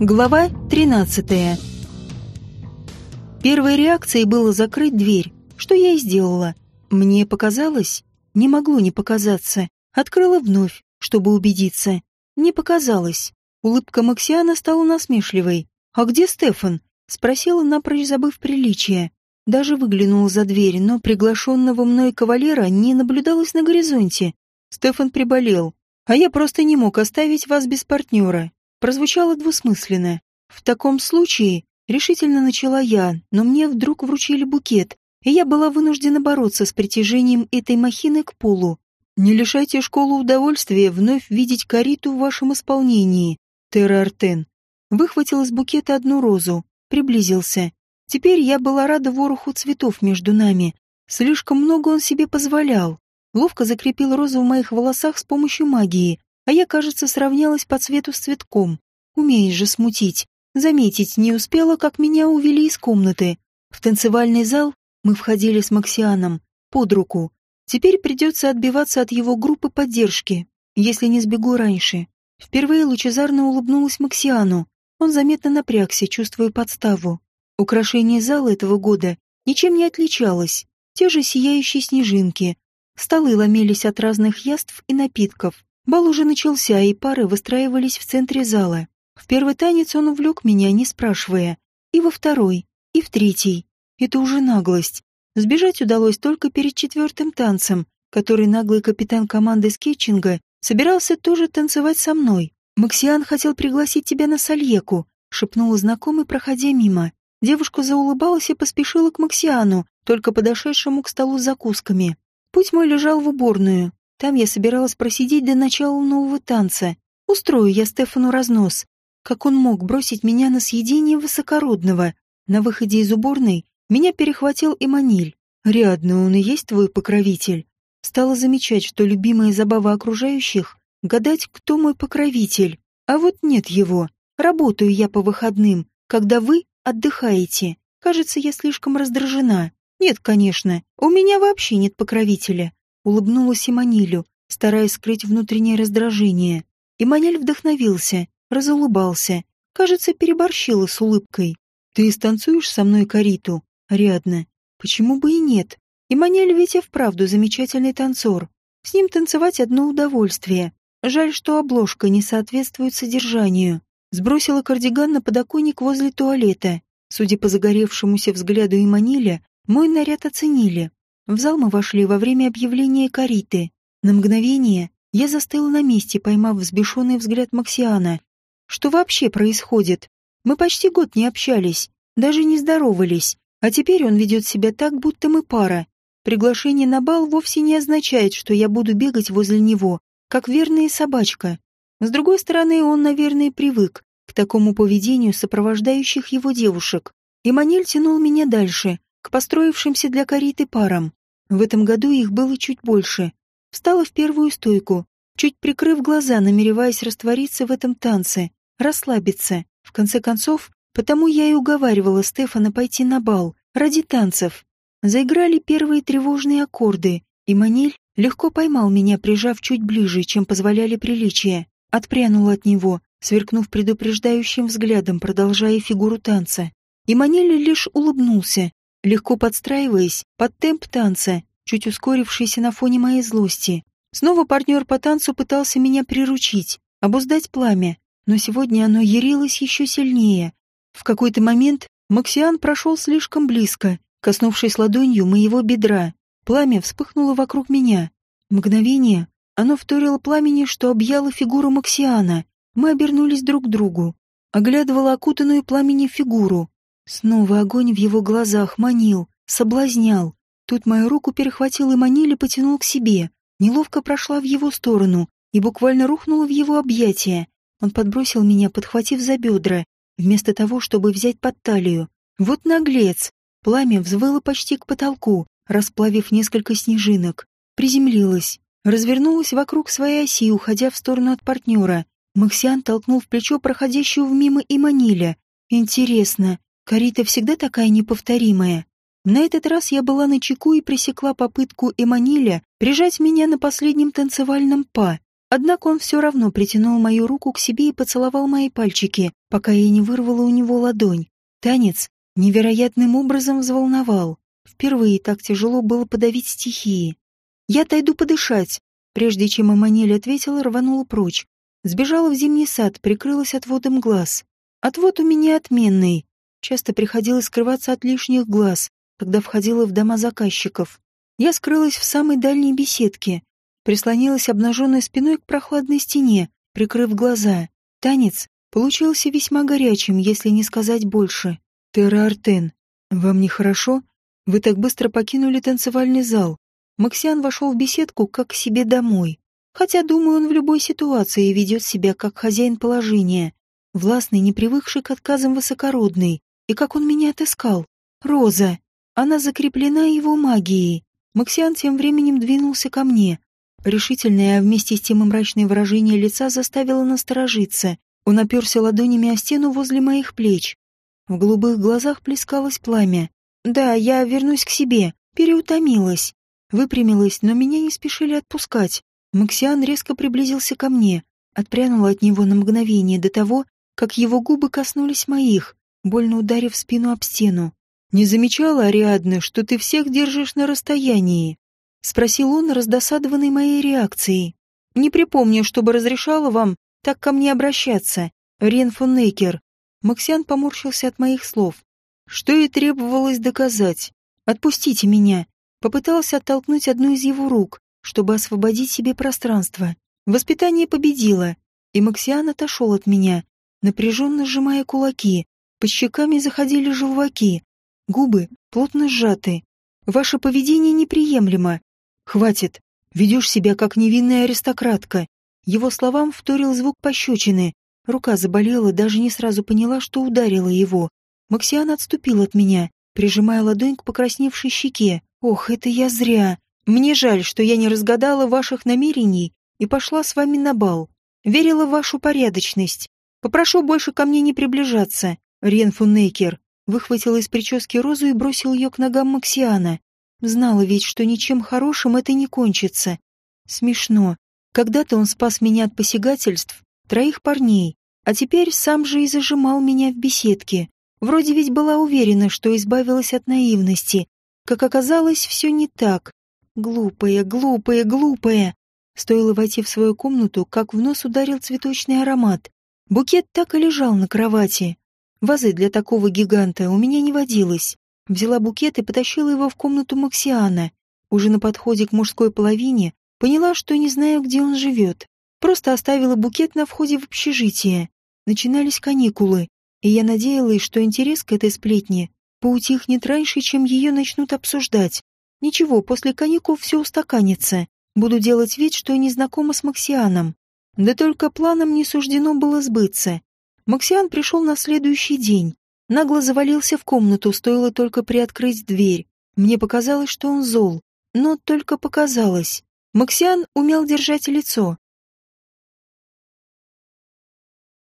Глава 13. Первой реакцией было закрыть дверь, что я и сделала. Мне показалось, не могло не показаться. Открыла вновь, чтобы убедиться. Не показалось. Улыбка Максиана стала насмешливой. «А где Стефан?» — спросила, напрочь забыв приличие. Даже выглянула за дверь, но приглашенного мной кавалера не наблюдалось на горизонте. Стефан приболел, а я просто не мог оставить вас без партнера прозвучало двусмысленно. В таком случае решительно начала я, но мне вдруг вручили букет, и я была вынуждена бороться с притяжением этой махины к полу. Не лишайте школу удовольствия вновь видеть Кариту в вашем исполнении, Терра Артен. Выхватил из букета одну розу, приблизился. Теперь я была рада вороху цветов между нами. Слишком много он себе позволял. Ловко закрепил розу в моих волосах с помощью магии, а я, кажется, сравнялась по цвету с цветком. Умеешь же смутить. Заметить не успела, как меня увели из комнаты. В танцевальный зал мы входили с Максианом, под руку. Теперь придется отбиваться от его группы поддержки, если не сбегу раньше. Впервые лучезарно улыбнулась Максиану. Он заметно напрягся, чувствуя подставу. Украшение зала этого года ничем не отличалось. Те же сияющие снежинки. Столы ломились от разных яств и напитков. Бал уже начался, и пары выстраивались в центре зала. В первый танец он увлек меня, не спрашивая. И во второй, и в третий. Это уже наглость. Сбежать удалось только перед четвертым танцем, который наглый капитан команды скетчинга собирался тоже танцевать со мной. «Максиан хотел пригласить тебя на сальеку», — шепнула знакомый, проходя мимо. Девушка заулыбалась и поспешила к Максиану, только подошедшему к столу с закусками. Путь мой лежал в уборную, там я собиралась просидеть до начала нового танца. Устрою я Стефану разнос. Как он мог бросить меня на съедение высокородного? На выходе из уборной меня перехватил Эманиль. Рядно он и есть твой покровитель. Стала замечать, что любимая забава окружающих — гадать, кто мой покровитель. А вот нет его. Работаю я по выходным, когда вы отдыхаете. Кажется, я слишком раздражена. Нет, конечно, у меня вообще нет покровителя. Улыбнулась Иманилю, стараясь скрыть внутреннее раздражение. Иманиль вдохновился, разулыбался. Кажется, переборщила с улыбкой. «Ты станцуешь со мной кариту?» «Рядно. Почему бы и нет? Иманиль ведь и вправду замечательный танцор. С ним танцевать одно удовольствие. Жаль, что обложка не соответствует содержанию. Сбросила кардиган на подоконник возле туалета. Судя по загоревшемуся взгляду Иманиля, мой наряд оценили. В зал мы вошли во время объявления кариты. На мгновение я застыла на месте, поймав взбешенный взгляд Максиана. Что вообще происходит? Мы почти год не общались, даже не здоровались, а теперь он ведет себя так, будто мы пара. Приглашение на бал вовсе не означает, что я буду бегать возле него, как верная собачка. С другой стороны, он, наверное, привык к такому поведению сопровождающих его девушек. И Манель тянул меня дальше, к построившимся для кариты парам. В этом году их было чуть больше. Встала в первую стойку, чуть прикрыв глаза, намереваясь раствориться в этом танце, расслабиться. В конце концов, потому я и уговаривала Стефана пойти на бал, ради танцев. Заиграли первые тревожные аккорды, и Маниль легко поймал меня, прижав чуть ближе, чем позволяли приличия. Отпрянул от него, сверкнув предупреждающим взглядом, продолжая фигуру танца. И Маниль лишь улыбнулся, легко подстраиваясь под темп танца, чуть ускорившийся на фоне моей злости. Снова партнер по танцу пытался меня приручить, обуздать пламя, но сегодня оно ярилось еще сильнее. В какой-то момент Максиан прошел слишком близко, коснувшись ладонью моего бедра. Пламя вспыхнуло вокруг меня. Мгновение оно вторило пламени, что объяло фигуру Максиана. Мы обернулись друг к другу. Оглядывала окутанную пламени фигуру. Снова огонь в его глазах манил, соблазнял. Тут мою руку перехватил и манил и потянул к себе. Неловко прошла в его сторону и буквально рухнула в его объятия. Он подбросил меня, подхватив за бедра, вместо того, чтобы взять под талию. Вот наглец! Пламя взвыло почти к потолку, расплавив несколько снежинок. Приземлилась, развернулась вокруг своей оси, уходя в сторону от партнера. Максиан толкнул в плечо проходящего мимо Иманиля. Интересно, Карита всегда такая неповторимая. На этот раз я была на чеку и пресекла попытку Эманиля прижать меня на последнем танцевальном па. Однако он все равно притянул мою руку к себе и поцеловал мои пальчики, пока я не вырвала у него ладонь. Танец невероятным образом взволновал. Впервые так тяжело было подавить стихии. «Я отойду подышать», прежде чем Эммануэль ответила, рванула прочь. Сбежала в зимний сад, прикрылась отводом глаз. Отвод у меня отменный. Часто приходилось скрываться от лишних глаз, когда входила в дома заказчиков. Я скрылась в самой дальней беседке, прислонилась обнаженной спиной к прохладной стене, прикрыв глаза. Танец получился весьма горячим, если не сказать больше. «Терра Артен, вам нехорошо? Вы так быстро покинули танцевальный зал». Максиан вошел в беседку, как к себе домой. Хотя, думаю, он в любой ситуации ведет себя как хозяин положения. Властный, не привыкший к отказам высокородный. И как он меня отыскал. Роза. Она закреплена его магией. Максиан тем временем двинулся ко мне. Решительное, а вместе с тем и мрачное выражение лица заставило насторожиться. Он оперся ладонями о стену возле моих плеч. В голубых глазах плескалось пламя. «Да, я вернусь к себе. Переутомилась». Выпрямилась, но меня не спешили отпускать. Максиан резко приблизился ко мне, отпрянул от него на мгновение до того, как его губы коснулись моих, больно ударив спину об стену. «Не замечала, Ариадна, что ты всех держишь на расстоянии?» — спросил он, раздосадованный моей реакцией. «Не припомню, чтобы разрешала вам так ко мне обращаться, Рен фон Нейкер». Максиан поморщился от моих слов. «Что и требовалось доказать. Отпустите меня». Попытался оттолкнуть одну из его рук, чтобы освободить себе пространство. Воспитание победило, и Максиан отошел от меня, напряженно сжимая кулаки. По щеками заходили желваки, губы плотно сжаты. Ваше поведение неприемлемо. Хватит. Ведешь себя как невинная аристократка. Его словам вторил звук пощечины. Рука заболела, даже не сразу поняла, что ударила его. Максиан отступил от меня, прижимая ладонь к покрасневшей щеке. «Ох, это я зря. Мне жаль, что я не разгадала ваших намерений и пошла с вами на бал. Верила в вашу порядочность. Попрошу больше ко мне не приближаться, Рен фон Нейкер». Выхватил из прически розу и бросил ее к ногам Максиана. Знала ведь, что ничем хорошим это не кончится. Смешно. Когда-то он спас меня от посягательств троих парней, а теперь сам же и зажимал меня в беседке. Вроде ведь была уверена, что избавилась от наивности. Как оказалось, все не так. Глупая, глупая, глупая. Стоило войти в свою комнату, как в нос ударил цветочный аромат. Букет так и лежал на кровати. Вазы для такого гиганта у меня не водилось. Взяла букет и потащила его в комнату Максиана. Уже на подходе к мужской половине поняла, что не знаю, где он живет. Просто оставила букет на входе в общежитие. Начинались каникулы, и я надеялась, что интерес к этой сплетне поутихнет раньше, чем ее начнут обсуждать. Ничего, после каникул все устаканится. Буду делать вид, что не знакома с Максианом. Да только планам не суждено было сбыться. Максиан пришел на следующий день. Нагло завалился в комнату, стоило только приоткрыть дверь. Мне показалось, что он зол. Но только показалось. Максиан умел держать лицо.